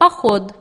поход.